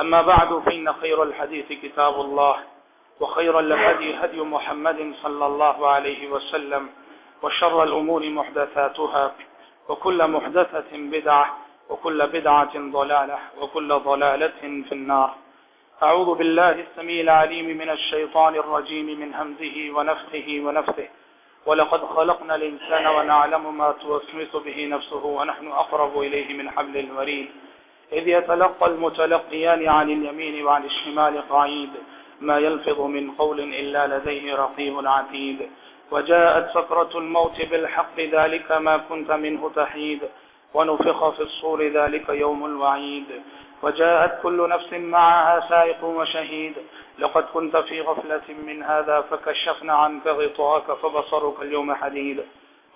أما بعد، فإن خير الحديث كتاب الله، وخير الهدي هدي محمد صلى الله عليه وسلم، وشر الأمور محدثاتها، وكل محدثة بدعة، وكل بدعة ضلالة، وكل ضلالة في النار. أعوذ بالله السميع العليم من الشيطان الرجيم من همزه ونفخه ونفثه ولقد خلقنا الإنسان ونعلم ما توسوس به نفسه ونحن أقرب إليه من حبل الوريد. إذ يتلقى المتلقيان عن اليمين وعن الشمال قعيد ما يلفظ من قول إلا لديه رقيب عتيد. وجاءت سكرة الموت بالحق ذلك ما كنت منه تحيد. ونفخ في الصور ذلك يوم الوعيد. وجاءت كل نفس معها سائق وشهيد. لقد كنت في غفلة من هذا فكشفنا عنك غطاك فبصرك اليوم حديد.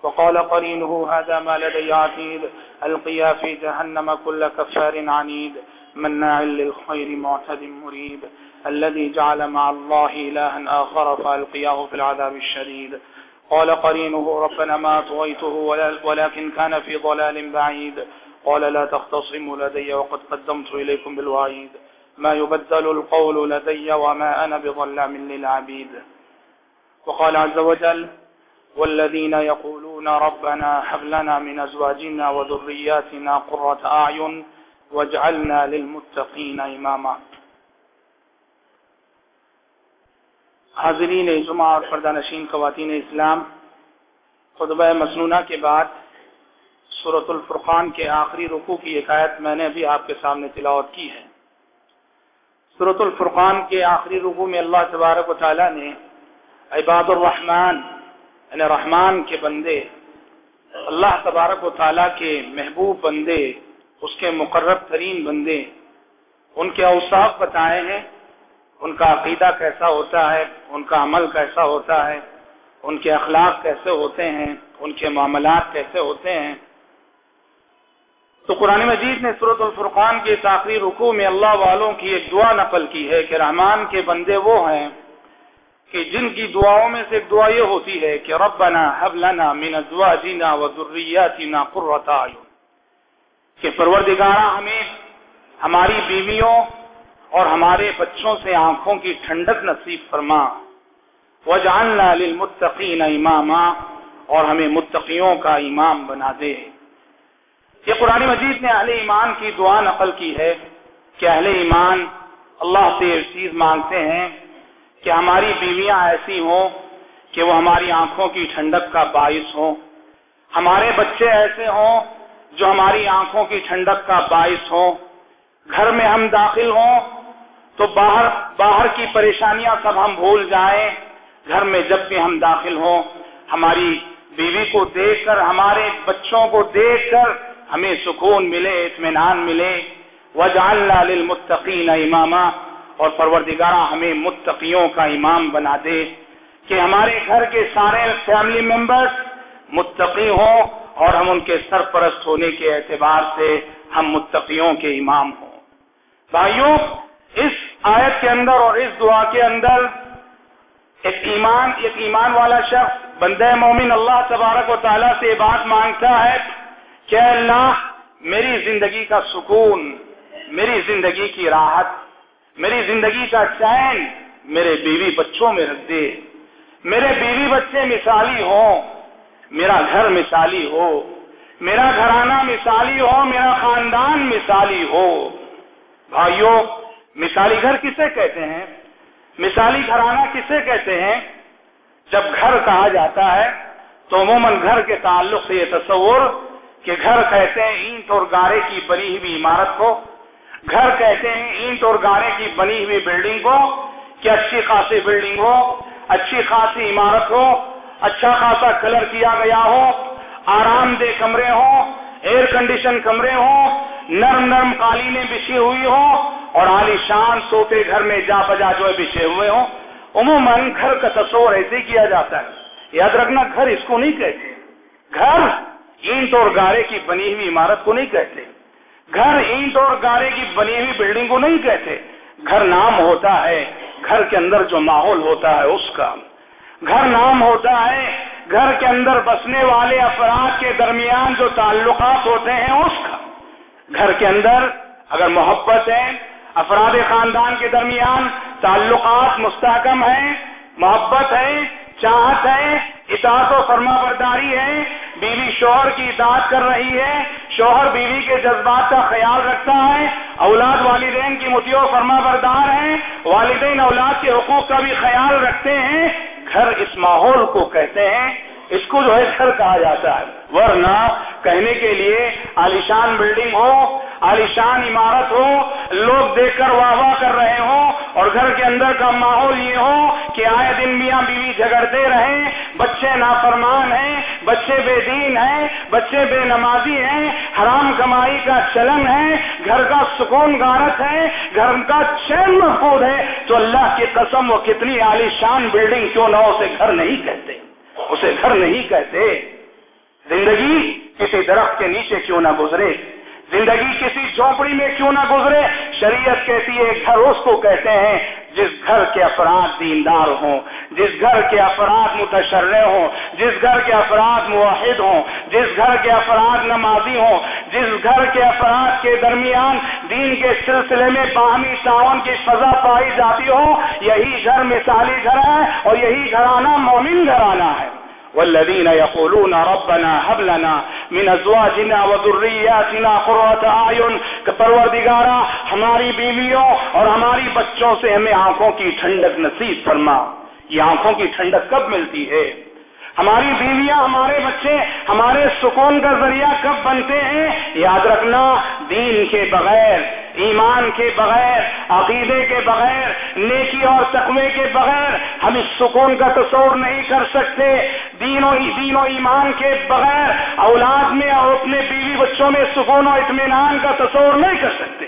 وقال قرينه هذا ما لدي عتيد القيا في جهنم كل كفار عنيد، مناع للخير معتد مريب، الذي جعل مع الله إلها آخر فألقياه في العذاب الشديد. قال قرينه ربنا ما طويته ولكن كان في ضلال بعيد. قال لا تختصموا لدي وقد قدمت إليكم بالوعيد. ما يبدل القول لدي وما أنا بظلام للعبيد. وقال عز وجل والذين يقولون ربنا حب لنا من أزواجنا وذرياتنا قرة أعين واجعلنا للمتقين إماما. حاضرین جمعہ اور پردہ نشین خواتین اسلام، خطبہ مسنونہ کے بعد صورت الفرقان کے آخری رکو کی ایک میں نے بھی آپ کے سامنے تلاوت کی ہے۔ صورت الفرقان کے آخری رکو میں اللہ تبارک و تعالیٰ نے عباد الرحمن یعنی رحمان کے بندے، اللہ تبارک و تعالیٰ کے محبوب بندے، اس کے مقرب ترین بندے۔ ان کے اوصاف بتائے ہیں، ان کا عقیدہ کیسا ہوتا ہے، ان کا عمل کیسا ہوتا ہے، ان کے اخلاق کیسے ہوتے ہیں، ان کے معاملات کیسے ہوتے ہیں۔ تو قرآن مجید نے صورت الفرقان کے آخری رکوع میں اللہ والوں کی ایک دعا نقل کی ہے کہ رحمان کے بندے وہ ہیں کہ جن کی دعاؤں میں سے ایک دعا یہ ہوتی ہے کہ ربنا حب لنا من ازواجنا و ذریاتنا قرۃ اعین۔ کہ پروردگارا ہمیں ہماری بیویوں اور ہمارے بچوں سے آنکھوں کی ٹھنڈک نصیب فرما۔ وجعلنا للمتقین اماما اور ہمیں متقیوں کا امام بنا دے۔ یہ قرآن مجید نے اہل ایمان کی دعا نقل کی ہے کہ اہل ایمان اللہ سے ایک چیز مانگتے ہیں کہ ہماری بیویاں ایسی ہوں کہ وہ ہماری آنکھوں کی ٹھنڈک کا باعث ہوں۔ ہمارے بچے ایسے ہوں جو ہماری آنکھوں کی ٹھنڈک کا باعث ہوں۔ گھر میں ہم داخل ہوں تو باہر باہر کی پریشانیاں سب ہم بھول جائیں۔ گھر میں جب بھی ہم داخل ہوں، ہماری بیوی کو دیکھ کر، ہمارے بچوں کو دیکھ کر ہمیں سکون ملے، اطمینان ملے۔ وجعلنا للمتقین اماما اور پروردگارہ ہمیں متقیوں کا امام بنا دے کہ ہمارے گھر کے سارے فیملی ممبرس متقی ہوں اور ہم ان کے سرپرست ہونے کے اعتبار سے ہم متقیوں کے امام ہوں۔ بھائیوں، اس آیت کے اندر اور اس دعا کے اندر ایک ایمان ایک ایمان والا شخص، بندہ مومن اللہ تبارک و تعالیٰ سے بات مانگتا ہے کہ اللہ میری زندگی کا سکون، میری زندگی کی راحت میری زندگی کا چین میرے بیوی بچوں میں رکھ دے، میرے بیوی بچے مثالی ہوں، میرا گھر مثالی ہو، میرا گھرانہ مثالی ہو، میرا خاندان مثالی ہو۔ بھائیوں مثالی گھر کسے کہتے ہیں؟ مثالی گھرانہ کسے کہتے ہیں؟ جب گھر کہا جاتا ہے، تو عموماً گھر کے تعلق سے یہ تصور کہ گھر کہتے ہیں، اینٹ اور گارے کی بنی ہوئی عمارت کو گھر کہتے ہیں، اینٹ اور گارے کی بنی ہوئی بلڈنگ کو کہ اچھی خاصی بلڈنگ ہو، اچھی خاصی عمارت ہو اچھا خاصا کلر کیا گیا ہو، آرام دہ کمرے ہوں ایئر کنڈیشن کمرے ہوں، نرم نرم قالینیں بچھی ہوئی ہوں، اور عالی شان سوتے گھر میں جا بجا جو بچھے ہوئے ہوں۔ عموماً گھر کا تصور ایسے کیا جاتا ہے۔ یاد رکھنا، گھر اس کو نہیں کہتے۔ گھر اینٹ اور گارے کی بنی ہوئی عمارت کو نہیں کہتے۔ گھر اینٹ اور گارے کی بنی ہوئی بلڈنگ کو نہیں کہتے۔ گھر نام ہوتا ہے، گھر کے اندر جو ماحول ہوتا ہے، اس کا۔ گھر نام ہوتا ہے، گھر کے اندر بسنے والے افراد کے درمیان جو تعلقات ہوتے ہیں، اس کا۔ گھر کے اندر اگر محبت ہے، افراد خاندان کے درمیان تعلقات مستحکم ہیں، محبت ہے، چاہت ہے اطاعت و فرما برداری ہے، بیوی شوہر کی اطاعت کر رہی ہے، شوہر بیوی کے جذبات کا خیال رکھتا ہے، اولاد والدین کی متیو فرما بردار ہیں، والدین اولاد کے حقوق کا بھی خیال رکھتے ہیں۔ گھر اس ماحول کو کہتے ہیں اس کو جو ہے گھر کہا جاتا ہے۔ ورنہ کہنے کے لیے عالیشان بلڈنگ ہو عالیشان عمارت ہو، لوگ دیکھ کر واہ واہ کر رہے ہوں اور گھر کے اندر کا ماحول یہ ہو کہ آئے دن میاں بیوی جھگڑتے رہیں، بچے نافرمان ہیں، بچے بے دین ہیں، بچے بے نمازی ہیں، حرام کمائی کا چلن ہے، گھر کا سکون گارت ہے، گھر کا چین محفوظ ہے۔ تو اللہ کی قسم وہ کتنی عالیشان بلڈنگ کیوں نہ اسے گھر نہیں کہتے۔ اسے گھر نہیں کہتے۔ زندگی کسی درخت کے نیچے کیوں نہ گزرے؟ زندگی کسی جھونپڑی میں کیوں نہ گزرے؟ شریعت کہتی ہے گھر اس کو کہتے ہیں جس گھر کے افراد دیندار ہوں، جس گھر کے افراد متشرے ہوں، جس گھر کے افراد معاہد ہوں، جس گھر کے افراد نمازی ہوں، جس گھر کے افراد کے درمیان دین کے سلسلے میں باہمی تعاون کی فضا پائی جاتی ہو، یہی گھر مثالی گھر ہے اور یہی گھرانہ مومن گھرانہ ہے۔ والذين يقولون ربنا هب لنا من ازواجنا وذرياتنا قرة اعين کہ پروردگارا ہماری بیویوں اور ہماری بچوں سے ہمیں آنکھوں کی ٹھنڈک نصیب فرما۔ یہ آنکھوں کی ٹھنڈک کب ملتی ہے؟ ہماری بیویاں، ہمارے بچے، ہمارے سکون کا ذریعہ کب بنتے ہیں؟ یاد رکھنا، دین کے بغیر، ایمان کے بغیر، عقیدے کے بغیر، نیکی اور تقوی کے بغیر ہم اس سکون کا تصور نہیں کر سکتے۔ دین و دین و ایمان کے بغیر اولاد میں اور اپنے بیوی بچوں میں سکون و اطمینان کا تصور نہیں کر سکتے۔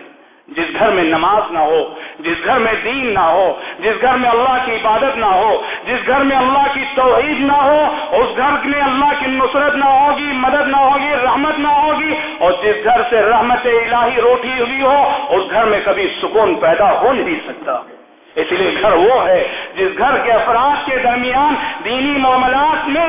جس گھر میں نماز نہ ہو جس گھر میں دین نہ ہو، جس گھر میں اللہ کی عبادت نہ ہو، جس گھر میں اللہ کی توحید نہ ہو، اس گھر میں اللہ کی نصرت نہ ہوگی، مدد نہ ہوگی، رحمت نہ ہوگی، اور جس گھر سے رحمت الہی روٹی ہوئی ہو، اس گھر میں کبھی سکون پیدا ہو نہیں سکتا۔ اس لیے گھر وہ ہے جس گھر کے افراد کے درمیان دینی معاملات میں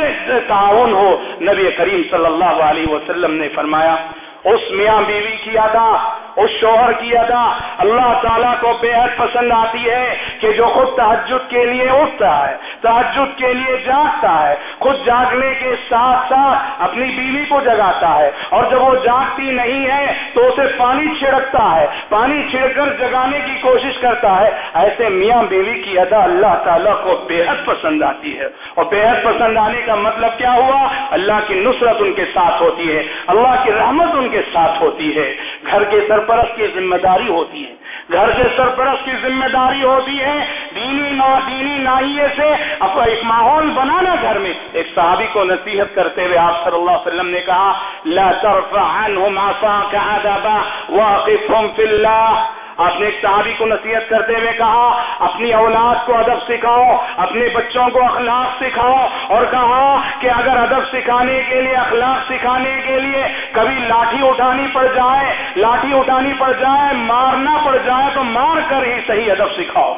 تعاون ہو۔ نبی کریم صلی اللہ علیہ وسلم نے فرمایا اس میاں بیوی کی ادا، اس شوہر کی ادا۔ اللہ تعالیٰ کو بے حد پسند آتی ہے کہ جو خود تحجد کے لیے اٹھتا ہے تحجد کے لیے جاگتا ہے، خود جاگنے کے ساتھ ساتھ اپنی بیوی کو جگاتا ہے۔ اور جب وہ جاگتی نہیں ہے تو اسے پانی چھڑکتا ہے، پانی چھڑ کر جگانے کی کوشش کرتا ہے۔ ایسے میاں بیوی کی ادا اللہ تعالیٰ کو بے حد پسند آتی ہے۔ اور بے حد پسند آنے کا مطلب کیا ہوا؟ اللہ کی نصرت ان کے ساتھ ہوتی ہے۔ اللہ کی رحمت ان کے ساتھ ہوتی ہے۔ گھر کے سرپرست کی ذمہ داری ہوتی ہے۔ گھر کے سرپرست کی ذمہ داری ہوتی ہے۔ دینی نا دینی ناہیے سے اپنا ایک ماحول بنانا گھر میں۔ ایک صحابی کو نصیحت کرتے ہوئے آپ صلی اللہ علیہ وسلم نے کہا، لا ترفع عنهم عصاك عذابا واقفهم في الله آپ نے ایک صحابی کو نصیحت کرتے ہوئے کہا، اپنی اولاد کو ادب سکھاؤ، اپنے بچوں کو اخلاق سکھاؤ اور کہا کہ اگر ادب سکھانے کے لیے، اخلاق سکھانے کے لیے کبھی لاٹھی اٹھانی پڑ جائے، لاٹھی اٹھانی پڑ جائے، مارنا پڑ جائے تو مار کر ہی صحیح ادب سکھاؤ۔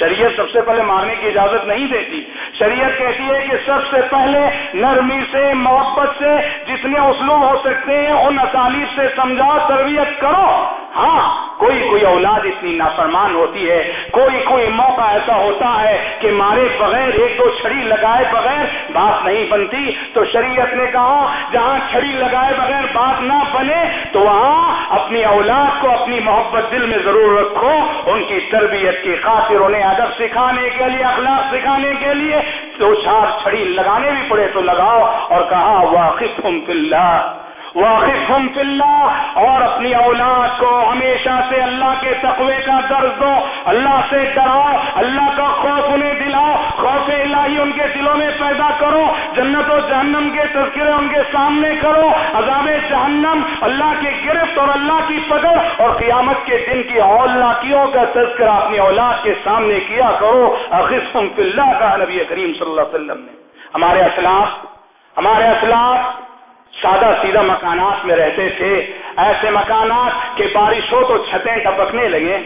شریعت سب سے پہلے مارنے کی اجازت نہیں دیتی۔ شریعت کہتی ہے کہ سب سے پہلے نرمی سے، محبت سے، جتنے اسلوب ہو سکتے ہیں، ان اسالیب سے سمجھاؤ تربیت کرو۔ ہاں کوئی کوئی اولاد اتنی نافرمان ہوتی ہے، کوئی کوئی موقع ایسا ہوتا ہے کہ مارے بغیر، ایک دو چھڑی لگائے بغیر بات نہیں بنتی۔ تو شریعت نے کہا، جہاں چھڑی لگائے بغیر بات نہ بنے، تو وہاں اپنی اولاد کو اپنی محبت دل میں ضرور رکھو، ان کی تربیت کی خاطر انہیں ادب سکھانے کے لیے، اخلاق سکھانے کے لیے دو چار چھڑی لگانے بھی پڑے تو لگاؤ اور کہا واقف ہوں واقف ہم اللہ، اور اپنی اولاد کو ہمیشہ سے اللہ کے تقوی کا درد دو، اللہ سے ڈراؤ، اللہ کا خوف انہیں دلاؤ الہی ان کے دلوں میں پیدا کرو، جنت و جہنم کے تذکرے ان کے سامنے کرو، عذاب جہنم اللہ کی گرفت اور اللہ کی پکڑ اور قیامت کے دن کی اولناکیوں کا تذکرہ اپنی اولاد کے سامنے کیا کرو۔ اخصم اللہ کا نبی کریم صلی اللہ علیہ وسلم نے۔ ہمارے اسلاف ہمارے اسلاف سادہ سیدھا مکانات میں رہتے تھے۔ ایسے مکانات کہ بارش ہو تو چھتیں ٹپکنے لگے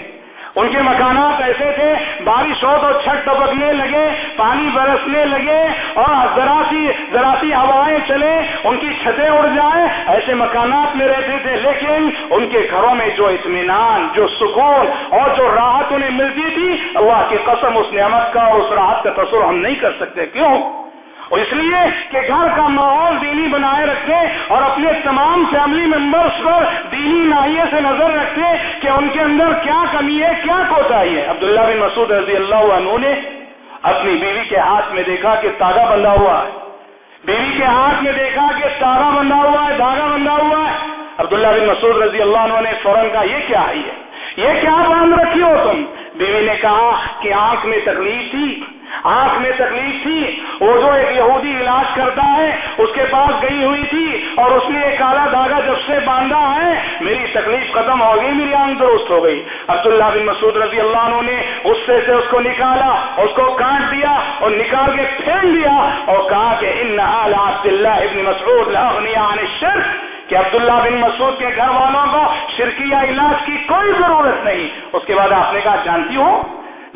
ان کے مکانات ایسے تھے، بارش ہو تو چھت ٹپکنے لگے، پانی برسنے لگے اور ذرا سی ذرا سی ہوائیں چلے، ان کی چھتیں اڑ جائیں، ایسے مکانات میں رہتے تھے۔ لیکن ان کے گھروں میں جو اطمینان، جو سکون اور جو راحت انہیں ملتی تھی، اللہ کی قسم اس نعمت کا اور اس راحت کا تصور ہم نہیں کر سکتے۔ کیوں؟ اور اس لیے کہ گھر کا ماحول دینی بنائے رکھے اور اپنے تمام فیملی ممبرس پر دینی ناحیے سے نظر رکھے کہ ان کے اندر کیا کمی ہے، کیا کوتاہی ہے۔ عبداللہ بن مسعود رضی اللہ عنہ نے اپنی بیوی کے ہاتھ میں دیکھا کہ تاگا بندھا ہوا ہے۔ بیوی کے ہاتھ میں دیکھا کہ تاگا بندھا ہوا ہے دھاگا بندھا ہوا ہے۔ عبداللہ بن مسعود رضی اللہ عنہ نے فوراً کہا، یہ کیا ہے یہ کیا باندھ رکھی ہو تم؟ بیوی نے کہا، کہ آنکھ میں تکلیف تھی آنکھ میں تکلیف تھی، وہ جو ایک یہودی علاج کرتا ہے، اس کے پاس گئی ہوئی تھی اور اس نے ایک کالا دھاگا جب سے باندھا ہے، میری تکلیف ختم ہو گئی، میری آنکھ درست ہو گئی۔ عبداللہ بن مسعود رضی اللہ عنہ نے غصے سے اس کو نکالا، اس کو کاٹ دیا اور نکال کے پھینک دیا اور کہا کہ ان عبداللہ ابن مسعود عن الشرک، کہ عبداللہ بن مسعود کے گھر والوں کو شرکیہ علاج کی کوئی ضرورت نہیں۔ اس کے بعد آپ نے کہا، جانتی ہو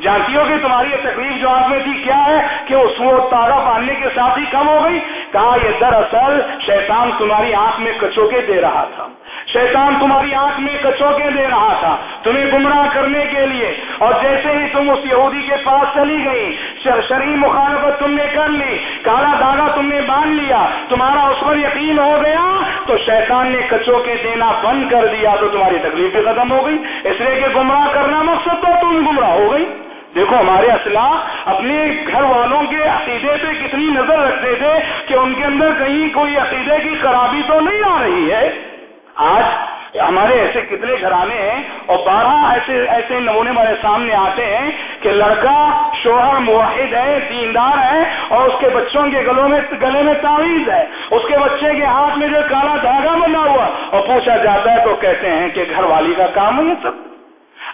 جانتی ہو کہ تمہاری یہ تکلیف جو آپ میں تھی کیا ہے کہ اس وہ تارا باندھنے کے ساتھ ہی کم ہو گئی؟ کہا، یہ دراصل شیطان تمہاری آنکھ میں کچوکے دے رہا تھا۔ شیطان تمہاری آنکھ میں کچوکے دے رہا تھا تمہیں گمراہ کرنے کے لیے۔ اور جیسے ہی تم اس یہودی کے پاس چلی گئی شرعی مخالفت تم نے کر لی، کالا داغا تم نے باندھ لیا، تمہارا اس پر یقین ہو گیا، تو شیطان نے کچوکے دینا بند کر دیا تو تمہاری تکلیف بھی ختم ہو گئی۔ اس لیے کہ گمراہ کرنا مقصد تو تم گمراہ ہو گئی۔ دیکھو ہمارے اسلح اپنے گھر والوں کے عقیدے پہ کتنی نظر رکھتے تھے کہ ان کے اندر کہیں کوئی عقیدے کی خرابی تو نہیں آ رہی ہے۔ آج ہمارے ایسے کتنے گھرانے ہیں اور بارہ ایسے ایسے نمونے ہمارے سامنے آتے ہیں کہ لڑکا شوہر موحد ہے، دیندار ہے اور اس کے بچوں کے گلوں میں، گلے میں تعویذ ہے۔ اس کے بچے کے ہاتھ میں جو کالا دھاگا بنا ہوا اور پوچھا جاتا ہے تو کہتے ہیں کہ گھر والی کا کام ہے سب۔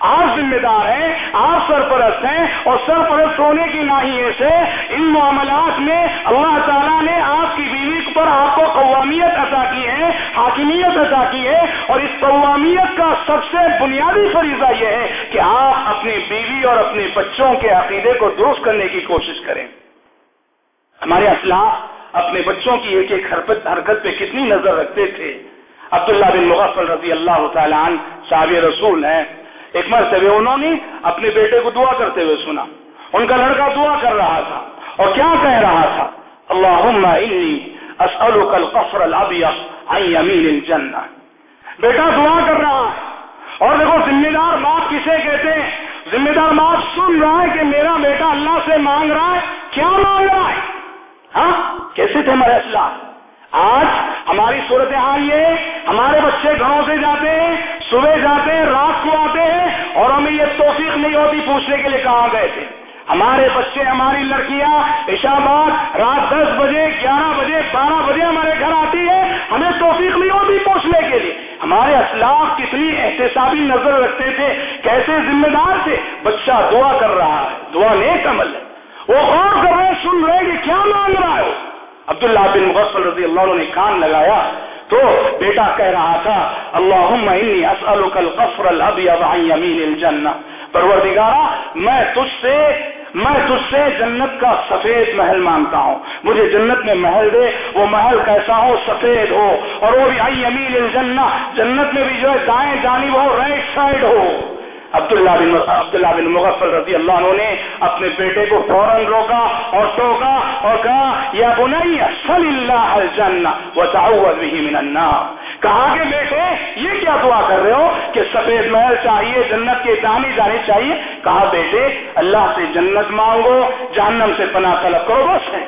آپ ذمہ دار ہیں، آپ سرپرست ہیں اور سرپرست ہونے کی ناحیے سے ان معاملات میں اللہ تعالیٰ نے آپ کی بیوی پر آپ کو قوامیت عطا کی ہے، حاکمیت عطا کی ہے اور اس قوامیت کا سب سے بنیادی فریضہ یہ ہے کہ آپ اپنی بیوی اور اپنے بچوں کے عقیدے کو درست کرنے کی کوشش کریں۔ ہمارے اسلاف اپنے بچوں کی ایک ایک حرکت پہ کتنی نظر رکھتے تھے۔ عبداللہ بن مغفل رضی اللہ تعالیٰ عنہ رسول ہیں۔ ایک مرتبہ انہوں نے اپنے بیٹے کو دعا کرتے ہوئے سنا۔ ان کا لڑکا دعا کر رہا تھا۔ اور کیا کہہ رہا تھا؟ اللہم انی اسألک القفر الابیض عن یمین الجنہ۔ بیٹا دعا کر رہا ہے۔ اور دیکھو ذمہ دار باپ کسے کہتے ہیں؟ ذمہ دار باپ سن رہا ہے کہ میرا بیٹا اللہ سے مانگ رہا ہے۔ کیا مانگ رہا ہے؟ ہاں؟ کیسے تھے ہمارے اسلام آج ہماری صورت حال یہ ہمارے بچے گھروں سے جاتے ہیں صبح جاتے ہیں، رات کو آتے ہیں اور ہمیں یہ توفیق نہیں ہوتی پوچھنے کے لیے کہاں گئے تھے۔ ہمارے بچے، ہماری لڑکیاں عشاباد رات دس بجے، گیارہ بجے، بارہ بجے ہمارے گھر آتی ہے ہمیں توفیق نہیں ہوتی پوچھنے کے لیے۔ ہمارے اسلاف کتنی احتسابی نظر رکھتے تھے، کیسے ذمہ دار تھے۔ بچہ دعا کر رہا ہے، دعا نیک عمل ہے۔ وہ غور کر رہے سن رہے کہ کیا مانگ رہا ہے عبداللہ بن مغفل رضی اللہ عنہ نے کان لگایا۔ تو بیٹا کہہ رہا تھا، اللہم انی اسألک القفر الابیض عن یمین الجنہ. پروردگارا، میں تجھ سے، میں تجھ سے جنت کا سفید محل مانگتا ہوں۔ مجھے جنت میں محل دے، وہ محل کیسا ہو سفید ہو، اور وہ بھی آئی امین الجنہ۔ جنت میں بھی جو ہے دائیں جانب ہو رائٹ سائڈ ہو۔ عبداللہ بن عبداللہ بن مغفل رضی اللہ عنہ نے اپنے بیٹے کو فوراً روکا اور ٹوکا اور کہا، یا بنائی صلی اللہ الجنہ وتعوذ به من النار. کہا کہ بیٹے، یہ کیا دعا کر رہے ہو کہ سفید محل چاہیے، جنت کے دانی جانی چاہیے؟ کہا، بیٹے، اللہ سے جنت مانگو، جہنم سے پناہ طلب کرو، بس ہے.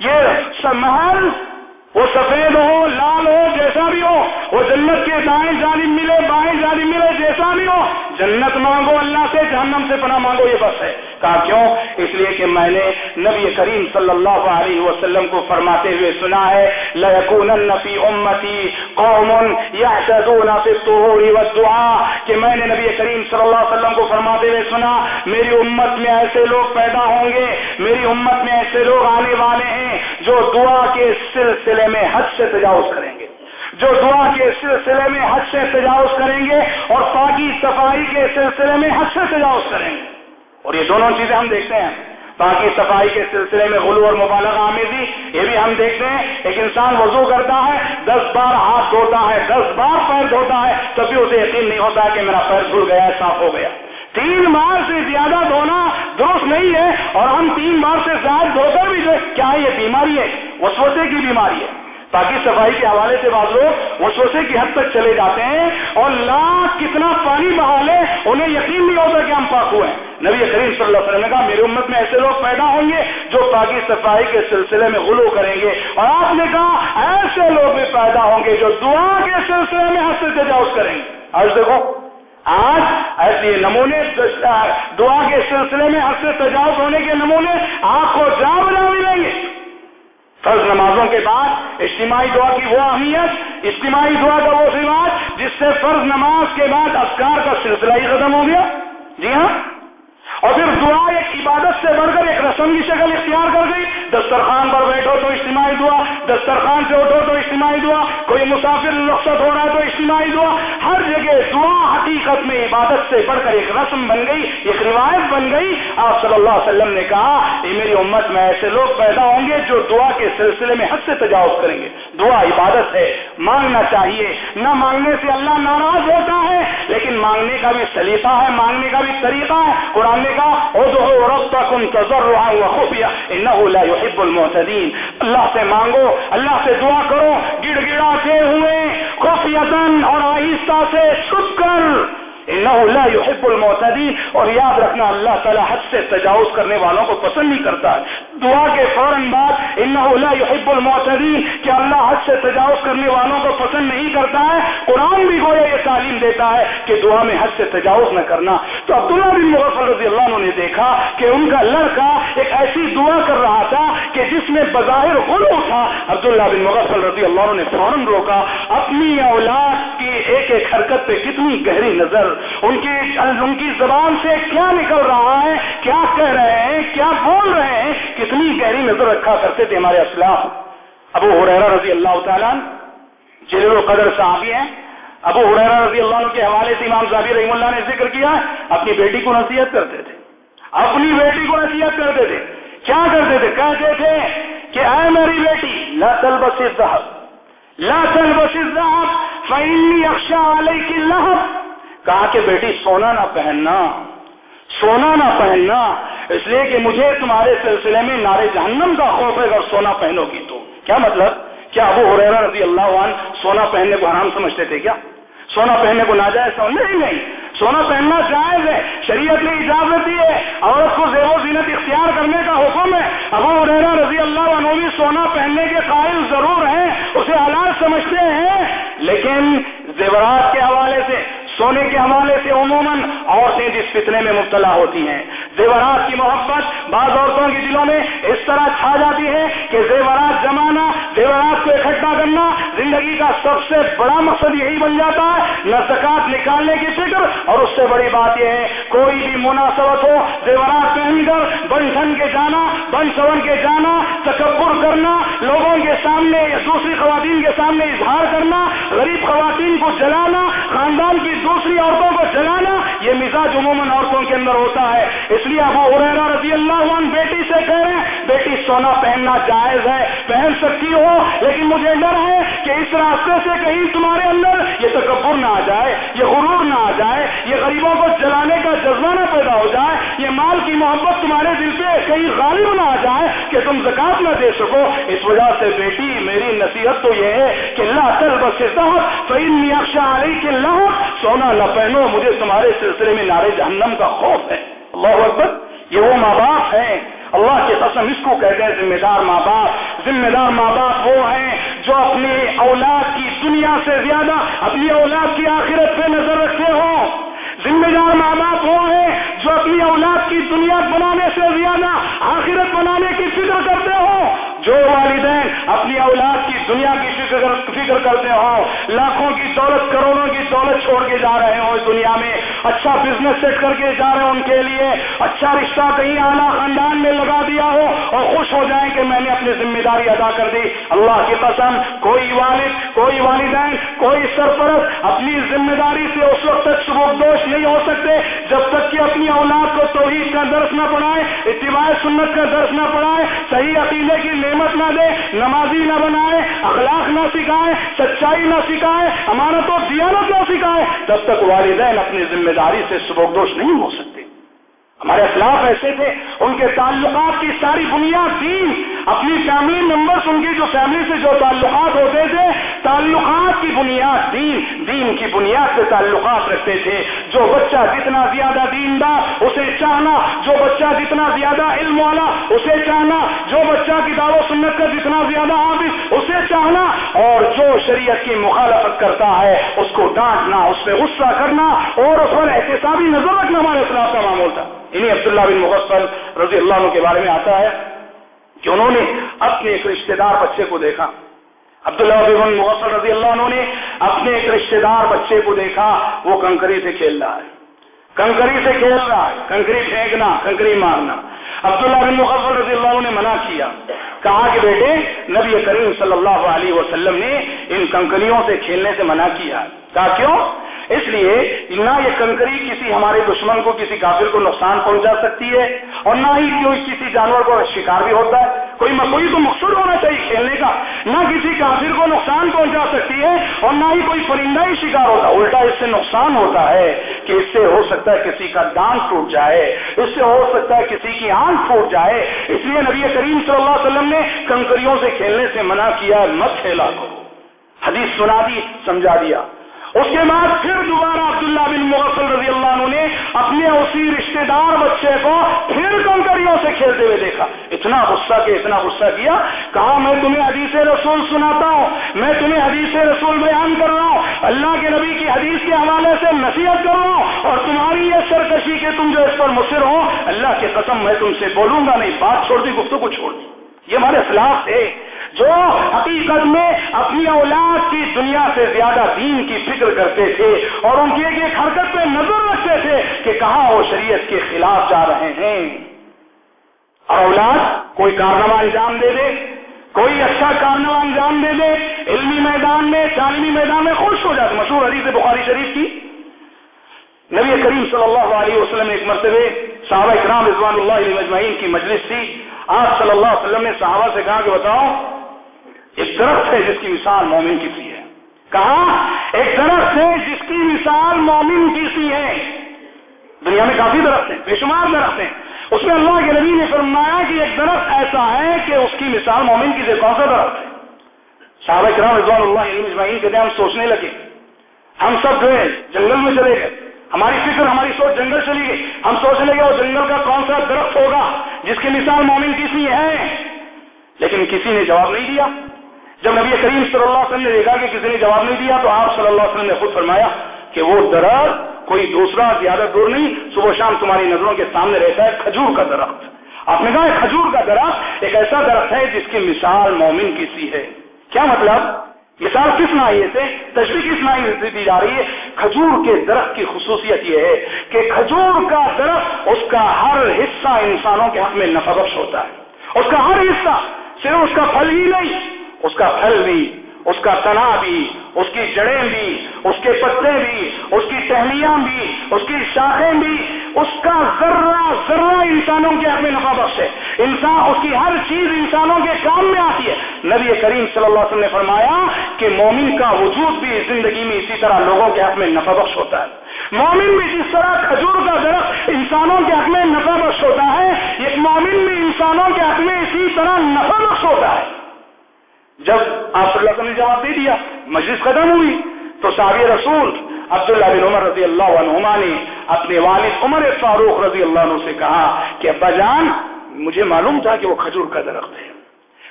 یہ محل، وہ سفید ہو، لال ہو، جیسا بھی ہو، وہ جنت کے دائیں جانب ملے، بائیں جانب ملے، جیسا بھی ہو جنت مانگو، اللہ سے، جہنم سے پناہ مانگو، یہ بس ہے۔ کہا کیوں؟ اس لیے کہ میں نے نبی کریم صلی اللہ علیہ وسلم کو فرماتے ہوئے سنا ہے، لَيَكُونَنَّ فِي أُمَّتِي قَوْمٌ يَعْتَدُونَ فِي الطُّهُورِ کہ میں نے نبی کریم صلی اللہ علیہ وسلم کو فرماتے ہوئے سنا، میری امت میں ایسے لوگ پیدا ہوں گے، میری امت میں ایسے لوگ آنے والے ہیں جو دعا کے سلسلے میں حد سے تجاوز کریں گے۔ جو دعا کے سلسلے میں حد سے تجاوز کریں گے اور پاکی صفائی کے سلسلے میں حد سے تجاوز کریں گے۔ اور یہ دونوں چیزیں ہم دیکھتے ہیں۔ پاکی صفائی کے سلسلے میں غلو اور مبالغہ آمیزی یہ بھی ہم دیکھتے ہیں۔ ایک انسان وضو کرتا ہے، دس بار ہاتھ دھوتا ہے، دس بار پیر دھوتا ہے، تب بھی اسے یقین نہیں ہوتا کہ میرا پیر دھل گیا صاف ہو گیا۔ تین بار سے زیادہ دھونا درست نہیں ہے اور ہم تین بار سے زیادہ دھو کر بھی جو کیا یہ بیماری ہے؟ وسوسے کی بیماری ہے۔ تاکہ صفائی کے حوالے سے بعض لوگ وسوسے کی حد تک چلے جاتے ہیں اور لاکھ کتنا پانی بہا لے انہیں یقین نہیں ہوتا کہ ہم پاک ہوئے ہیں۔ نبی کریم صلی اللہ علیہ وسلم نے کہا میری امت میں ایسے لوگ پیدا ہوں گے جو پاکی صفائی کے سلسلے میں غلو کریں گے۔ اور آپ نے کہا، ایسے لوگ بھی پیدا ہوں گے جو دعا کے سلسلے میں حد سے تجاوز کریں گے۔ آج دیکھو، آج ایسے نمونے، دعا کے سلسلے میں حد سے تجاوز ہونے کے نمونے آپ کو جا بجا ملیں گے۔ فرض نمازوں کے بعد اجتماعی دعا کی وہ اہمیت، اجتماعی دعا کا وہ رواج جس سے فرض نماز کے بعد اذکار کا سلسلہ ہی ختم ہو گیا۔ جی ہاں؟ اور پھر دعا ایک عبادت سے بڑھ کر ایک رسم کی شکل اختیار کر گئی۔ دسترخوان پر بیٹھو تو اجتماعی دعا، دسترخوان سے اٹھو تو اجتماعی دعا، کوئی مسافر رخصت ہو رہا ہے تو اجتماعی دعا۔ ہر جگہ دعا حقیقت میں عبادت سے بڑھ کر ایک رسم بن گئی، ایک روایت بن گئی۔ آپ صلی اللہ علیہ وسلم نے کہا یہ میری امت، میں ایسے لوگ پیدا ہوں گے جو دعا کے سلسلے میں حد سے تجاوز کریں گے۔ دعا عبادت ہے، مانگنا چاہیے۔ نہ مانگنے سے اللہ ناراض ہوتا ہے، لیکن مانگنے کا بھی سلیقہ ہے، مانگنے کا بھی طریقہ ہے۔ قرآن نے کہا ادعوا ربکم تضرعا وخفیا انه لا يحب المعتدین۔ اللہ سے مانگو، اللہ سے دعا کرو، گڑ گڑاتے ہوئے خفیتن اور آہستہ سے چھپ کر انه لا يحب المعتدین اور یاد رکھنا اللہ تعالی حد سے تجاوز کرنے والوں کو پسند نہیں کرتا ہے۔ دعا کے فوراً بعد انه لا يحب المعتدین کہ اللہ حد سے تجاوز کرنے والوں کو پسند نہیں کرتا ہے۔ قرآن بھی گویا یہ تعلیم دیتا ہے کہ دعا میں حد سے تجاوز نہ کرنا۔ تو عبداللہ بن مغفل رضی اللہ عنہ نے دیکھا کہ ان کا لڑکا ایک ایسی دعا کر رہا تھا کہ جس میں بظاہر غلو تھا۔ عبداللہ بن مغفل رضی اللہ عنہ نے فوراً روکا، اپنی اولاد کی ایک ایک حرکت پہ کتنی گہری نظر ان کی ان کی زبان سے کیا نکل رہا ہے؟ کیا کہہ رہے ہیں؟ کیا بول رہے ہیں؟ کتنی گہری نظر رکھا کرتے تھے ہمارے اسلام ابو حریرہ رضی اللہ تعالیٰ جلیل القدر صحابی ہیں۔ ابو حریرہ رضی اللہ عنہ کے حوالے سے امام صاحبی رحم اللہ نے ذکر کیا، اپنی بیٹی کو نصیحت کرتے تھے۔ اپنی بیٹی کو نصیحت کرتے تھے۔ کیا کرتے تھے؟ کہتے تھے کہ اے میری بیٹی، لا تلبس الذهب۔ لا تلبس الذهب، فإني أخشى عليك اللهب۔ کہا کہ بیٹی سونا نہ پہننا، سونا نہ پہننا، اس لیے کہ مجھے تمہارے سلسلے میں نارے جہنم کا خوف ہے، اگر سونا پہنو گی تو۔ کیا مطلب؟ کیا ابو حریرہ رضی اللہ عنہ سونا پہننے کو حرام سمجھتے تھے کیا؟ سونا پہننے کو ناجائز سمجھ نہیں نہیں۔ سونا پہننا جائز ہے، شریعت نے اجازت دی ہے، عورت کو زیب و زینت اختیار کرنے کا حکم ہے۔ ابو حریرہ رضی اللہ عنہ بھی سونا پہننے کے قائل ضرور ہیں، اسے حالات سمجھتے ہیں، لیکن زیورات کے حوالے سے سونے کے حوالے سے عموماً عورتیں جس فتنے میں مبتلا ہوتی ہیں، زیورات کی محبت بعض عورتوں کے دلوں میں اس طرح چھا جاتی ہے کہ زیورات جمانا زیورات کو اکٹھا کرنا زندگی کا سب سے بڑا مقصد یہی بن جاتا ہے۔ نہ زکات نکالنے کی فکر، اور اس سے بڑی بات یہ ہے، کوئی بھی مناسبت ہو، زیورات پہن کر بن ٹھن کے جانا، بن سون کے جانا، تکبر کرنا، لوگوں کے سامنے، یا دوسری خواتین کے سامنے اظہار کرنا، غریب خواتین کو جلانا، خاندان کی دوسری عورتوں کو جلانا یہ مزاج عموماً عورتوں کے اندر ہوتا ہے۔ اس لیے ابو عریرہ رضی اللہ عنہ بیٹی سے کہہ رہے ہیں، بیٹی سونا پہننا جائز ہے، پہن سکتی ہو، لیکن مجھے ڈر ہے کہ اس راستے سے کہیں تمہارے اندر یہ تکبر نہ آ جائے، یہ غرور نہ آ جائے، یہ غریبوں کو جلانے کا جذبہ نہ پیدا ہو جائے، یہ مال کی محبت تمہارے دل پہ کہیں غالب نہ آ جائے کہ تم زکات نہ دے سکو۔ اس وجہ سے بیٹی، میری نصیحت تو یہ ہے کہ اللہ تل بس فعین میاں علی کے اللہ سونا نہ پہنو مجھے تمہارے سلسلے میں نارے جہنم کا خوف ہے۔ اللہ اکبر، یہ وہ ماں باپ ہیں۔ اللہ کی قسم اس کو کہتے ہیں ذمہ دار ماں باپ۔ ذمہ دار ماں باپ وہ ہیں جو اپنی اولاد کی دنیا سے زیادہ اپنی اولاد کی آخرت پہ نظر رکھتے ہوں۔ ذمہ دار ماں باپ وہ ہیں جو اپنی اولاد کی دنیا بنانے سے زیادہ آخرت بنانے کی فکر کرتے ہو جو والدین اپنی اولاد کی دنیا کی فکر فکر کرتے ہو لاکھوں کی دولت، کروڑوں کی دولت چھوڑ کے جا رہے ہوں اس دنیا میں اچھا بزنس سیٹ کر کے جا رہے ہوں ان کے لیے اچھا رشتہ کہیں اعلیٰ خاندان میں لگا دیا ہو، اور خوش ہو جائیں کہ میں نے اپنی ذمہ داری ادا کر دی۔ اللہ کی قسم، کوئی والد، کوئی والدین، کوئی سرپرست اپنی ذمہ داری سے اس وقت تک سبک دوش نہیں ہو سکتے، جب تک کہ اپنی اولاد کو توحید کا درس نہ پڑھائے، اتباع سنت کا درس نہ پڑھائے، صحیح عقیدے کی نعمت نہ دے، نمازی نہ بنائے، اخلاق نہ سکھائے، سچائی نہ سکھائے، امانت و دیانت نہ سکھائے، تب تک والدین اپنی ذمہ داری سے سبکدوش نہیں ہو سکتے۔ ہمارے اخلاق ایسے تھے، ان کے تعلقات کی ساری بنیاد دین اپنی فیملی ممبرس ان کی جو فیملی سے جو تعلقات ہوتے تھے، تعلقات کی بنیاد دین دین کی بنیاد سے تعلقات رکھتے تھے۔ جو بچہ جتنا زیادہ دیندار اسے چاہنا۔ جو بچہ جتنا زیادہ علم والا، اسے چاہنا۔ جو بچہ کتاب و سنت کا جتنا زیادہ حافظ، اسے چاہنا۔ اور جو شریعت کی مخالفت کرتا ہے، اس کو ڈانٹنا، اس پہ غصہ کرنا اور اس پر احتسابی نظر رکھنا ہمارے اخلاق کا معمول تھا۔ انہیں عبداللہ بن مغفل رضی اللہ عنہ کے بارے میں آتا ہے کہ انہوں نے اپنے ایک رشتہ دار بچے کو دیکھا۔ عبداللہ بن مغفل رضی اللہ عنہ نے اپنے ایک رشتہ دار بچے کو دیکھا، وہ کنکری سے کھیل رہا ہے۔ کنکری سے کھیل رہا ہے، کنکری پھینکنا، کنکری مارنا۔ عبداللہ بن مغفل رضی اللہ عنہ نے منع کیا، کہا کہ بیٹے، نبی کریم صلی اللہ علیہ وسلم نے ان کنکریوں سے کھیلنے سے منع کیا۔ کہا کیوں؟ اس لیے نہ یہ کنکری کسی ہمارے دشمن کو، کسی کافر کو نقصان پہنچا سکتی ہے اور نہ ہی کوئی کسی جانور کو شکار بھی ہوتا ہے۔ کوئی کوئی تو مقصود ہونا چاہیے کھیلنے کا۔ نہ کسی کافر کو نقصان پہنچا سکتی ہے اور نہ ہی کوئی پرندہ ہی شکار ہوتا۔ الٹا اس سے نقصان ہوتا ہے کہ اس سے ہو سکتا ہے کسی کا ڈانس ٹوٹ جائے، اس سے ہو سکتا ہے کسی کی آنکھ پھوٹ جائے۔ اس لیے نبی کریم صلی اللہ علیہ وسلم نے کنکریوں سے کھیلنے سے منع کیا مت کھیلا کو حدیث سنا دی، سمجھا دیا۔ اس کے بعد پھر دوبارہ عبداللہ بن مغفل رضی اللہ عنہ نے اپنے اسی رشتے دار بچے کو پھر کنکریوں سے کھیلتے ہوئے دیکھا۔ اتنا غصہ کہ اتنا غصہ کیا۔ کہا، میں تمہیں حدیث رسول سناتا ہوں، میں تمہیں حدیث رسول بیان کر رہا ہوں۔ اللہ کے نبی کی حدیث کے حوالے سے نصیحت کر رہا ہوں اور تمہاری یہ سرکشی کہ تم جو اس پر مصر ہو، اللہ کے قسم میں تم سے بولوں گا نہیں، بات چھوڑ دی، گفتگو چھوڑ دی۔ یہ ہمارے خلاف تھے۔ جو حقیقت میں اپنی اولاد کی دنیا سے زیادہ دین کی فکر کرتے تھے اور ان کی ایک ایک حرکت پہ نظر رکھتے تھے کہ کہاں وہ شریعت کے خلاف جا رہے ہیں۔ اور اولاد کوئی کارنامہ انجام دے دے، کوئی اچھا کارنامہ انجام دے دے، علمی میدان میں، تعلیمی میدان میں خوش ہو جاتے۔ مشہور حدیث بخاری شریف کی۔ نبی کریم صلی اللہ علیہ وسلم ایک مرتبہ صحابہ اکرام رضوان اللہ علیہ مجمعین کی مجلس تھی۔ آپ صلی اللہ علیہ وسلم نے صحابہ سے کہا کہ بتاؤ ایک درخت ہے جس کی مثال مومن کی سی ہے۔ کہا ایک درخت ہے جس کی مثال مومن کی سی ہے۔ دنیا میں کافی درخت ہیں، بے شمار درخت ہیں۔ اس میں اللہ کے نبی نے فرمایا کہ ایک درخت ایسا ہے کہ اس کی مثال مومن کی سے کون سا درخت ہے؟ صحابہ کرام رضوان اللہ علم علیہ کے ہم سوچنے لگے۔ ہم سب جو ہے، جنگل میں چلے گئے۔ ہماری فکر، ہماری سوچ جنگل چلی گئی۔ ہم سوچنے لگے، وہ جنگل کا کون سا درخت ہوگا جس کی مثال مومن کسی ہے؟ لیکن کسی نے جواب نہیں دیا۔ جب نبی کریم صلی اللہ علیہ وسلم نے دیکھا کہ کسی نے جواب نہیں دیا تو آپ صلی اللہ علیہ وسلم نے خود فرمایا کہ وہ درخت کوئی دوسرا زیادہ دور نہیں، صبح شام تمہاری نظروں کے سامنے رہتا ہے کھجور کا درخت۔ آپ نے کہا کھجور کا درخت ایک ایسا درخت ہے جس کی مثال مومن کی سی ہے۔ کیا مطلب؟ مثال کس نائیے سے؟ تشریح کس نائیے سے دی جا رہی ہے؟ کھجور کے درخت کی خصوصیت یہ ہے کہ کھجور کا درخت اس کا ہر حصہ انسانوں کے حق میں نفع بخش ہوتا ہے۔ اس کا ہر حصہ، صرف اس کا پھل ہی نہیں اس کا پھل بھی، اس کا تنا بھی، اس کی جڑیں بھی، اس کے پتے بھی، اس کی ٹہلیاں بھی، اس کی شاخیں بھی، اس کا ذرہ ذرہ انسانوں کے حق میں نفع بخش ہے انسان، اس کی ہر چیز انسانوں کے کام میں آتی ہے۔ نبی کریم صلی اللہ علیہ وسلم نے فرمایا کہ مومن کا وجود بھی زندگی میں اسی طرح لوگوں کے حق میں نفع بخش ہوتا ہے۔ مومن بھی جس طرح کھجور کا درخت انسانوں کے حق میں نفع بخش ہوتا ہے ایک مومن بھی انسانوں کے حق میں اسی طرح نفع بخش ہوتا ہے جب آپ صلی اللہ علیہ وسلم نے جواب دے دیا، مجلس ختم ہوئی۔ تو صحابی رسول عبداللہ بن عمر رضی اللہ عنہما نے اپنے والد عمر فاروق رضی اللہ عنہ سے کہا کہ، ابا جان، مجھے معلوم تھا کہ وہ کھجور کا درخت ہے۔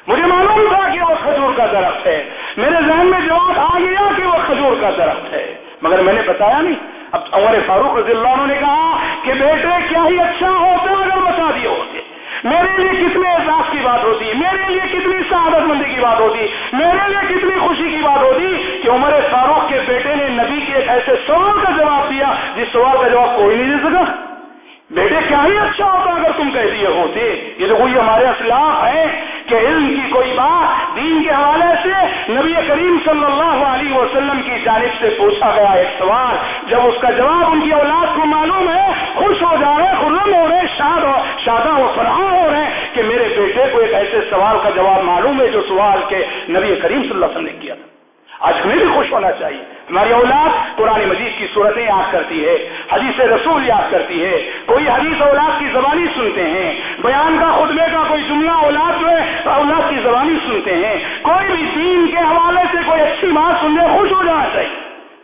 مجھے معلوم تھا کہ وہ کھجور کا درخت ہے۔ میرے ذہن میں جواب آ گیا کہ وہ کھجور کا درخت ہے۔ مگر میں نے بتایا نہیں۔ اب عمر فاروق رضی اللہ عنہ نے کہا کہ، بیٹے، کیا ہی اچھا ہوتا اگر بتا دیے ہوتے میرے لیے کتنے احساس کی بات ہوتی، میرے لیے کتنی سعادت مندی کی بات ہوتی، میرے لیے کتنی خوشی کی بات ہوتی کہ عمر فاروق کے بیٹے نے نبی کے ایک ایسے سوال کا جواب دیا، جس سوال کا جواب کوئی نہیں دے سکا۔ بیٹے، کیا ہی اچھا ہوتا اگر تم کہہ دیے ہوتے؟ یہ تو کوئی ہمارے اسلاف ہیں۔ کہ علم کی کوئی بات دین کے حوالے سے نبی کریم صلی اللہ علیہ وسلم کی جانب سے پوچھا گیا ایک سوال، جب اس کا جواب ان کی اولاد کو معلوم ہے، خوش ہو جا رہے، خرم ہو رہے، شاد ہو، شادہ و فرحاں ہو رہے ہیں کہ میرے بیٹے کو ایک ایسے سوال کا جواب معلوم ہے جو سوال کے نبی کریم صلی اللہ علیہ وسلم نے کیا تھا۔ آج ہمیں بھی خوش ہونا چاہیے۔ ہماری اولاد قرآن مجید کی صورتیں یاد کرتی ہے، حدیث رسول یاد کرتی ہے۔ کوئی حدیث اولاد کی زبانی سنتے ہیں، بیان کا، خطبے کا کوئی جملہ اولاد جو ہے اولاد کی زبانی سنتے ہیں۔ کوئی بھی دین کے حوالے سے کوئی اچھی بات سننے خوش ہو جانا چاہیے۔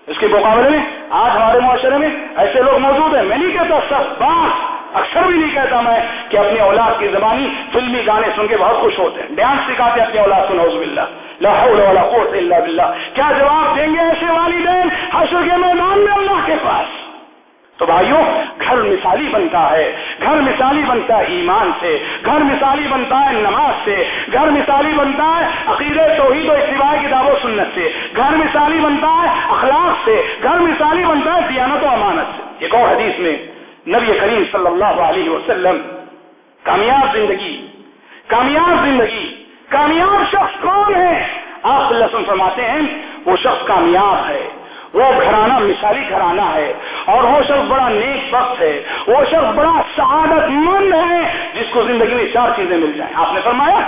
اس کے مقابلے میں، آج ہمارے معاشرے میں ایسے لوگ موجود ہیں۔ میں نہیں کہتا سب بات اکثر بھی نہیں کہتا میں کہ اپنی اولاد کی زبانی فلمی گانے سن کے بہت خوش ہوتے ہیں۔ ڈانس سکھاتے ہیں اپنی اولاد کو نوز باللہ۔ لا حول ولا قوت الا باللہ۔ کیا جواب دیں گے ایسے والدین حشر کے میدان میں اللہ کے پاس؟ تو بھائیوں گھر مثالی بنتا ہے۔ گھر مثالی بنتا ہے ایمان سے۔ گھر مثالی بنتا ہے نماز سے۔ گھر مثالی بنتا ہے عقید توحید و اتباع کتاب و سنت سے۔ گھر مثالی بنتا ہے اخلاق سے۔ گھر مثالی بنتا ہے دیانت و امانت سے۔ ایک اور حدیث میں نبی کریم صلی اللہ علیہ وسلم، کامیاب زندگی کامیاب زندگی، کامیاب شخص کون ہے؟ آپ لسن فرماتے ہیں، وہ شخص کامیاب ہے، وہ گھرانہ مثالی گھرانہ ہے، اور وہ شخص بڑا نیک وقت ہے، وہ شخص بڑا سعادت مند ہے، جس کو زندگی میں چار چیزیں مل جائیں۔ آپ نے فرمایا،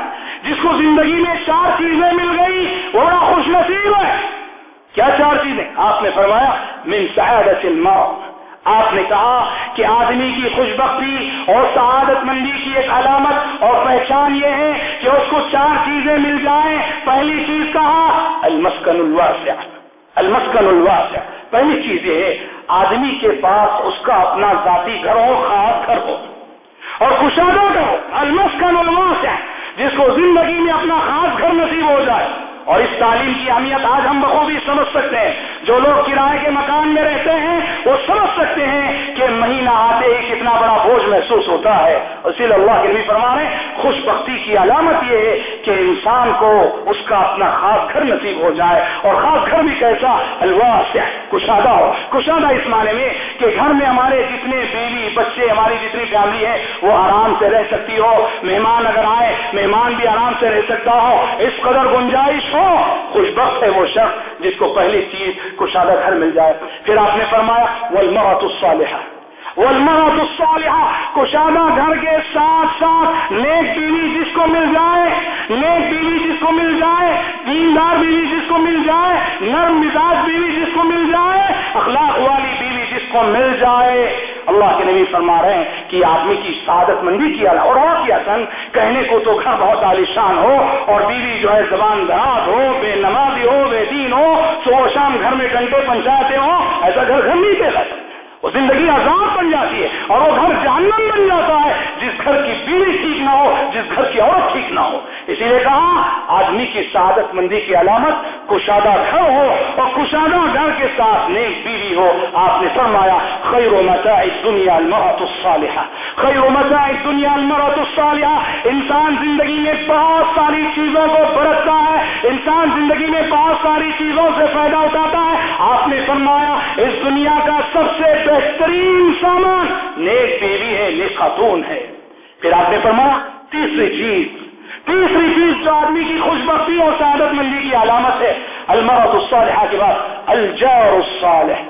جس کو زندگی میں چار چیزیں مل گئی، وہ بڑا خوش نصیب ہے۔ کیا چار چیزیں؟ آپ نے فرمایا، من سعادت الموت آپ نے کہا کہ آدمی کی خوش بختی اور سعادت مندی کی ایک علامت اور پہچان یہ ہے کہ اس کو چار چیزیں مل جائیں۔ پہلی چیز کہا، المسکن الواسع۔ المسکن الواسع۔ پہلی چیز یہ ہے، آدمی کے پاس اس کا اپنا ذاتی گھر ہو، خاص گھر ہو۔ اور کشادہ کا ہو المسکن الواسع، جس کو زندگی میں اپنا خاص گھر نصیب ہو جائے۔ اور اس تعلیم کی اہمیت آج ہم بخوبی سمجھ سکتے ہیں۔ جو لوگ کرائے کے مکان میں رہتے ہیں، وہ سمجھ سکتے ہیں کہ مہینہ آتے ہی کتنا بڑا بوجھ محسوس ہوتا ہے۔ اسی لیے اللہ کے نبی فرما رہے خوش بختی کی علامت یہ ہے کہ انسان کو اس کا اپنا خاص گھر نصیب ہو جائے۔ اور خاص گھر بھی کیسا؟ الوا سے کشادہ ہو۔ کشادہ اس معنی میں کہ گھر میں ہمارے جتنے بیوی، بچے، ہماری جتنی فیملی ہے، وہ آرام سے رہ سکتی ہو۔ مہمان اگر آئے، مہمان بھی آرام سے رہ سکتا ہو۔ اس قدر گنجائش ہو خوش بخت ہے وہ شخص جس کو پہلی چیز کشادہ گھر مل جائے۔ پھر آپ نے فرمایا وہ الصالحہ والمرأة الصالحہ کشادہ گھر کے ساتھ ساتھ نیک بیوی جس کو مل جائے، نیک بیوی جس کو مل جائے، دیندار بیوی جس کو مل جائے، نرم مزاج بیوی جس کو مل جائے، اخلاق والی بیوی جس کو مل جائے۔ اللہ کے نبی فرما رہے ہیں کہ آدمی کی سعادت مندی کیا اور کیا سن کہنے کو تو گھر بہت عالیشان ہو اور بیوی جو ہے زبان دراز ہو، بے نمازی ہو، بے دین ہو، صبح شام گھر میں گھنٹے پنچایتیں ہو ایسا گھر گھر نہیں دے وہ زندگی آزاد بن جاتی ہے اور وہ گھر جہنم بن جاتا ہے۔ جس گھر کی بیوی ٹھیک نہ ہو، جس گھر کی عورت ٹھیک نہ ہو۔ اسی لیے کہا، آدمی کی سعادت مندی کی علامت، کشادہ گھر ہو اور کشادہ گھر کے ساتھ نیک بیوی ہو، آپ نے فرمایا، خیر و متا دنیا المرت الصالحہ۔ خیر و متا دنیا المرت الصالحہ۔ انسان زندگی میں بہت ساری چیزوں کو برتتا ہے، انسان زندگی میں بہت ساری چیزوں سے فائدہ اٹھاتا ہے۔ آپ نے فرمایا، اس دنیا کا سب سے بہترین سامان نیک بیوی ہے، نیک خاتون ہے۔ پھر آپ نے فرمایا، تیسری چیز تیسری چیز جو آدمی کی خوش بختی اور سعادت مندی کی علامت ہے المرت الصالحہ کے بعد، الجار الصالح۔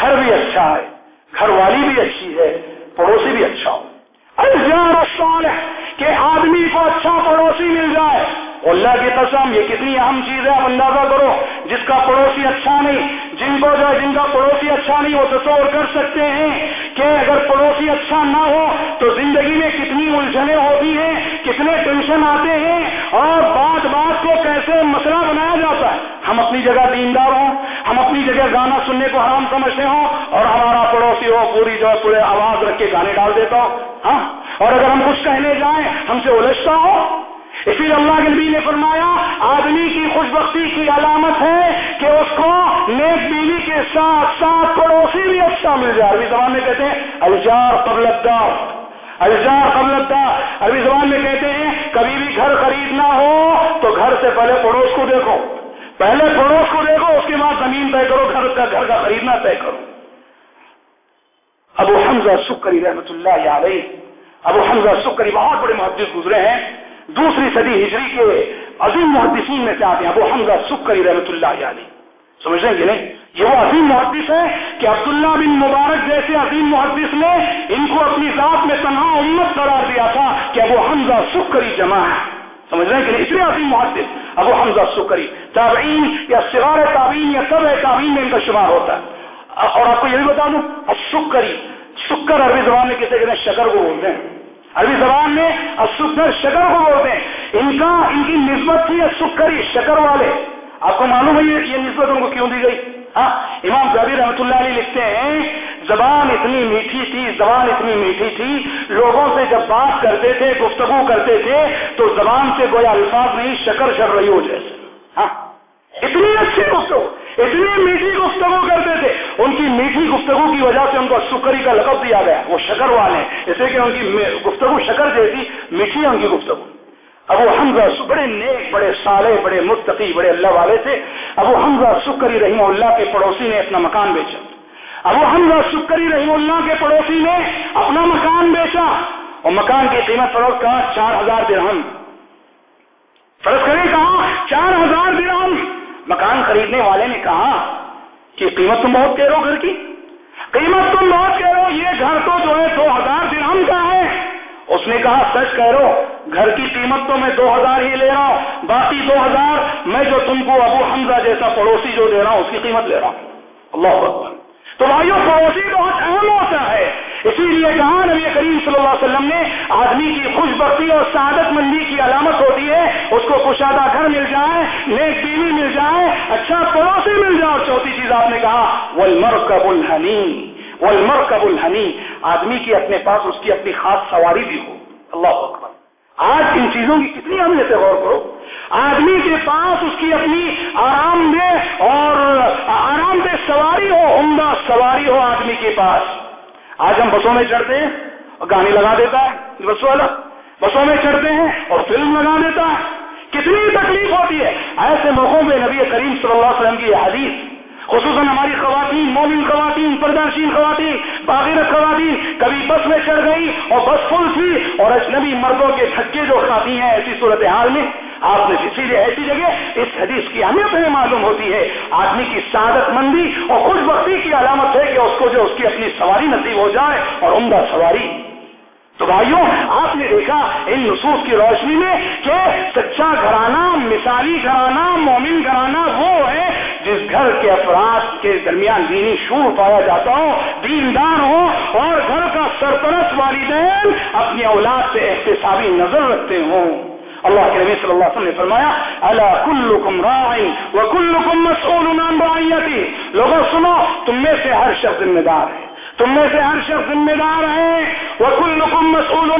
گھر بھی اچھا ہے، گھر والی بھی اچھی ہے، پڑوسی بھی اچھا ہو۔ الجار الصالح، کہ آدمی کو اچھا پڑوسی مل جائے۔ اللہ کی قسم، یہ کتنی اہم چیز ہے، آپ اندازہ کرو، جس کا پڑوسی اچھا نہیں جن کو جو جن کا پڑوسی اچھا نہیں وہ تصور کر سکتے ہیں کہ اگر پڑوسی اچھا نہ ہو، تو زندگی میں کتنی الجھنیں ہوتی ہیں، کتنے ٹینشن آتے ہیں، اور بات بات کو کیسے مسئلہ بنایا جاتا ہے۔ ہم اپنی جگہ دیندار ہوں، ہم اپنی جگہ گانا سننے کو حرام سمجھتے ہوں، اور ہمارا پڑوسی ہو پوری جو پورے آواز رکھ کے گانے ڈال دیتا ہوں۔ ہاں؟ اور اگر ہم کچھ کہنے جائیں، ہم سے الجھتا ہو اسی لیے اللہ کے نبی نے فرمایا، آدمی کی خوش بختی کی علامت ہے کہ اس کو نیک بیوی کے ساتھ ساتھ پڑوسی بھی اچھا مل جائے۔ عربی زبان میں کہتے ہیں، الجار قبل الدار۔ الجار قبل الدار۔ عربی زبان میں کہتے ہیں، کبھی بھی گھر خریدنا ہو تو گھر سے پہلے پڑوس کو دیکھو۔ پہلے پڑوس کو دیکھو، اس کے بعد زمین طے کرو، گھر کا گھر کا خریدنا طے کرو۔ ابو حمزہ سکری رحمت اللہ علیہ، ابو حمزہ سکری بہت بڑے محدث گزرے ہیں۔ دوسری صدی ہجری کے عظیم محدثین میں سے آتے ہیں، ابو حمزہ سکری رحمۃ اللہ علیہ۔ سمجھ رہے ہیں کہ نہیں؟ یہ وہ عظیم محدث ہے کہ عبداللہ بن مبارک جیسے عظیم محدث نے ان کو اپنی ذات میں تنہا امت قرار دیا تھا کہ ابو حمزہ سکری جمع ہے سمجھ رہے ہیں کہ نہیں؟ اتنے عظیم محدث۔ ابو حمزہ سکری تابعین یا سوار تعبین یا سب تعبین میں ان کا شمار ہوتا ہے۔ اور آپ کو یہ بھی بتا دوں سکری سکر عربی زبان میں کسی کہتے ہیں شکر کو بولتے ہیں۔ عربی زبان میں سکر شکر کو بولتے ہیں۔ ان کا ان کی نسبت تھی سکری، شکر والے۔ آپ کو معلوم ہے یہ نسبت ان کو کیوں دی گئی؟ ہاں امام زبیر رحمۃ اللہ علیہ لکھتے ہیں، زبان اتنی میٹھی تھی، زبان اتنی میٹھی تھی، لوگوں سے جب بات کرتے تھے، گفتگو کرتے تھے، تو زبان سے گویا الفاظ نہیں، شکر شر رہی ہو جیسے۔ ہاں۔ اتنی اچھی گفتگو، اتنی میٹھی گفتگو کرتے تھے۔ ان کی میٹھی گفتگو کی وجہ سے ان کو سکری کا لقب دیا گیا۔ وہ شکر والے اسے کہ ان کی گفتگو شکر جیسی، میٹھی ان کی گفتگو۔ ابو حمزہ بڑے نیک، بڑے سالے بڑے مستقی بڑے اللہ والے تھے۔ ابو حمزہ سکری رحیم اللہ کے پڑوسی نے اپنا مکان بیچا۔ ابو حمزہ سکری رحیم اللہ کے پڑوسی نے اپنا مکان بیچا۔ اور مکان کی قیمت فروخت کہا چار ہزار درہم۔ فرض کریں کہا چار ہزار درہم۔ مکان خریدنے والے نے کہا کہ قیمت تم بہت کہہ رہو گھر کی۔ قیمت تم بہت کہہ رہو، یہ گھر تو جو ہے دو ہزار درہم کا ہے۔ اس نے کہا، سچ کہہ رہو، گھر کی قیمت تو میں دو ہزار ہی لے رہا ہوں، باقی دو ہزار میں جو تم کو ابو حمزہ جیسا پڑوسی جو دے رہا ہوں، اس کی قیمت لے رہا ہوں۔ اللہ اکبر۔ تو بھائیو، پڑوسی بہت اہم ہوتا ہے۔ اسی لیے کہا نبی کریم صلی اللہ علیہ وسلم نے آدمی کی خوش بختی اور سعادت مندی کی علامت ہوتی ہے، اس کو کشادہ گھر مل جائے، نیک بیوی مل جائے اچھا پڑوسی مل جائے، اور چوتھی چیز آپ نے کہا ولمر قبول ہنی ولمر قبول ہنی آدمی کی اپنے پاس اس کی اپنی خاص سواری بھی ہو۔ اللہ اکبر۔ آج ان چیزوں کی کتنی اہمیت ہے، غور کرو۔ آدمی کے پاس اس کی اپنی آرام دہ اور آرام دہ سواری ہو، عمدہ سواری ہو آدمی کے پاس۔ آج ہم بسوں میں چڑھتے ہیں اور گانے لگا دیتا ہے بس والا۔ بسوں میں چڑھتے ہیں اور فلم لگا دیتا ہے۔ کتنی تکلیف ہوتی ہے۔ ایسے موقعوں میں نبی کریم صلی اللہ علیہ وسلم کی حدیث، خصوصاً ہماری خواتین، مومن خواتین پرداشین خواتین، باغیرت خواتین، کبھی بس میں چڑھ گئی اور بس فل تھی اور اجنبی مردوں کے تھکے جو کھاتی ہیں ایسی صورتحال میں آپ نے اسی لیے ایسی جگہ اس حدیث کی اہمیت ہمیں معلوم ہوتی ہے، آدمی کی سعادت مندی اور خوش بختی کی علامت ہے کہ اس کو جو اس کی اپنی سواری نصیب ہو جائے اور عمدہ سواری۔ تو بھائیوں، آپ نے دیکھا ان نصوص کی روشنی میں کہ سچا گھرانہ، مثالی گھرانہ، مومن گھرانہ وہ ہے جس گھر کے افراد کے درمیان دینی شور پایا جاتا ہو، دیندار ہو اور گھر کا سرپرست والدین اپنی اولاد سے احتسابی نظر رکھتے ہوں۔ اللہ کے نبی صلی اللہ علیہ وسلم نے فرمایا اللہ کلکم رائی و کلکم مسئول عن رعیتی. لوگوں، سنو، تم میں سے ہر شخص ذمہ دار ہے۔ تم میں سے ہر شخص ذمہ دار ہے۔ وہ کل نکم مسول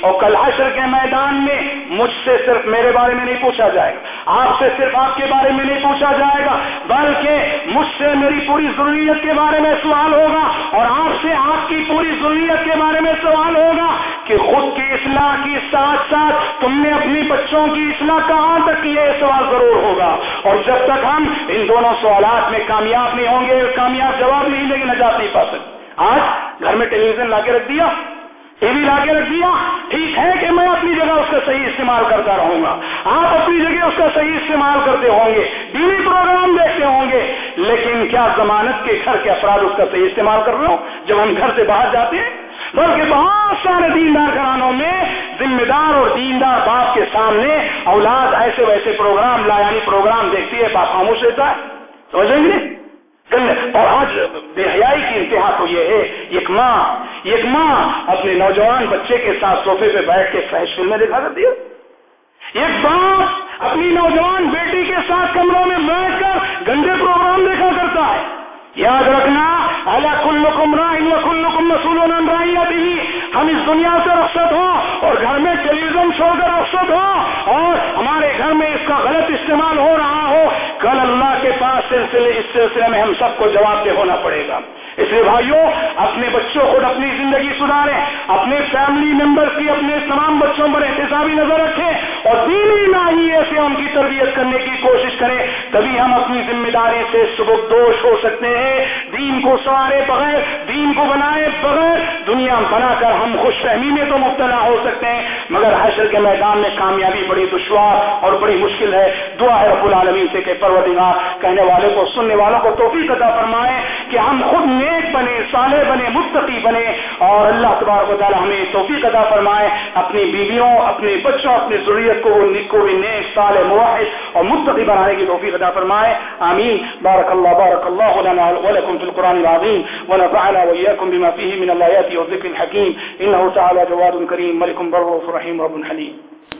اور کل حشر کے میدان میں مجھ سے صرف میرے بارے میں نہیں پوچھا جائے گا۔ آپ سے صرف آپ کے بارے میں نہیں پوچھا جائے گا، بلکہ مجھ سے میری پوری ضروریت کے بارے میں سوال ہوگا اور آپ سے آپ کی پوری ضروریت کے بارے میں سوال ہوگا کہ خود کی اصلاح کی ساتھ ساتھ تم نے اپنی بچوں کی اصلاح کہاں تک کی یہ سوال ضرور ہوگا۔ اور جب تک ہم ان دونوں سوالات میں کامیاب نہیں ہوں گے، کامیاب جواب نہیں دیں گے، نجات نہیں پا سکتے۔ آج گھر میں ٹیلی ویژن لا کے رکھ دیا۔ ٹی وی لا کے رکھ دیا۔ ٹھیک ہے کہ میں اپنی جگہ اس کا صحیح استعمال کرتا رہوں گا۔ آپ اپنی جگہ اس کا صحیح استعمال کرتے ہوں گے۔ ٹی وی پروگرام دیکھتے ہوں گے۔ لیکن کیا ضمانت کے گھر کے افراد اس کا صحیح استعمال کر رہے ہو جب ہم گھر سے باہر جاتے ہیں، بلکہ بہت سارے دیندار گھرانوں میں ذمہ دار اور دیندار باپ کے سامنے اولاد ایسے ویسے پروگرام لا یعنی پروگرام دیکھتی ہے، باپ خاموش رہتا ہے۔ سمجھیں گے اور آج بے حیائی کی انتہا تو یہ ہے، ایک ماں ایک ماں اپنے نوجوان بچے کے ساتھ صوفے پہ بیٹھ کے فحش فلمیں دکھا کرتی ہے۔ ایک باپ اپنی نوجوان بیٹی کے ساتھ کمروں میں بیٹھ کر گندے پروگرام دیکھا کرتا ہے۔ یاد رکھنا اللہ کل کمرا کل کم مسول بھی ہم اس دنیا سے رخصت ہوں اور گھر میں ٹیلی ویژن چھوڑ کر رخصت ہوں اور ہمارے گھر میں اس کا غلط استعمال ہو رہا ہو۔ کل اللہ کے پاس سلسلے، اس سلسلے میں ہم سب کو جواب دہ ہونا پڑے گا۔ اس لیے بھائیوں اپنے بچوں کو اپنی زندگی سدھاریں، اپنے فیملی ممبرس کی اپنے تمام بچوں پر احتسابی نظر رکھیں۔ اور دینی ناحیے سے ان کی تربیت کرنے کی کوشش کریں، تبھی ہم اپنی ذمہ داری سے دوش ہو سکتے ہیں۔ دین کو سوارے بغیر، دین کو بنائے بغیر دنیا بنا کر ہم خوش فہمی میں تو مبتلا ہو سکتے ہیں۔ مگر حشر کے میدان میں کامیابی بڑی دشوار اور بڑی مشکل ہے۔ دعا ہے رب العالمین سے کہ پروردگار، کہنے والے کو، سننے والوں کو توفیق عطا فرمائے کہ ہم خود نیک بنے، صالح بنے، متقی بنے اور اللہ تبارک و تعالی ہمیں توفیق عطا فرمائے۔ اپنی بیویوں، اپنے بچوں، اپنی ضروریت کو نکو بھی نیک صالح موحد اور متقی بنانے کی توفیق عطا فرمائے۔ آمین۔ بارک اللہ بارک اللہ لنا ولکم فی القرآن العظیم ونفعنا وإياكم بما فيه من الآيات والذكر الحكيم إنه تعالى جواد كريم ملك بر رحيم رب حليم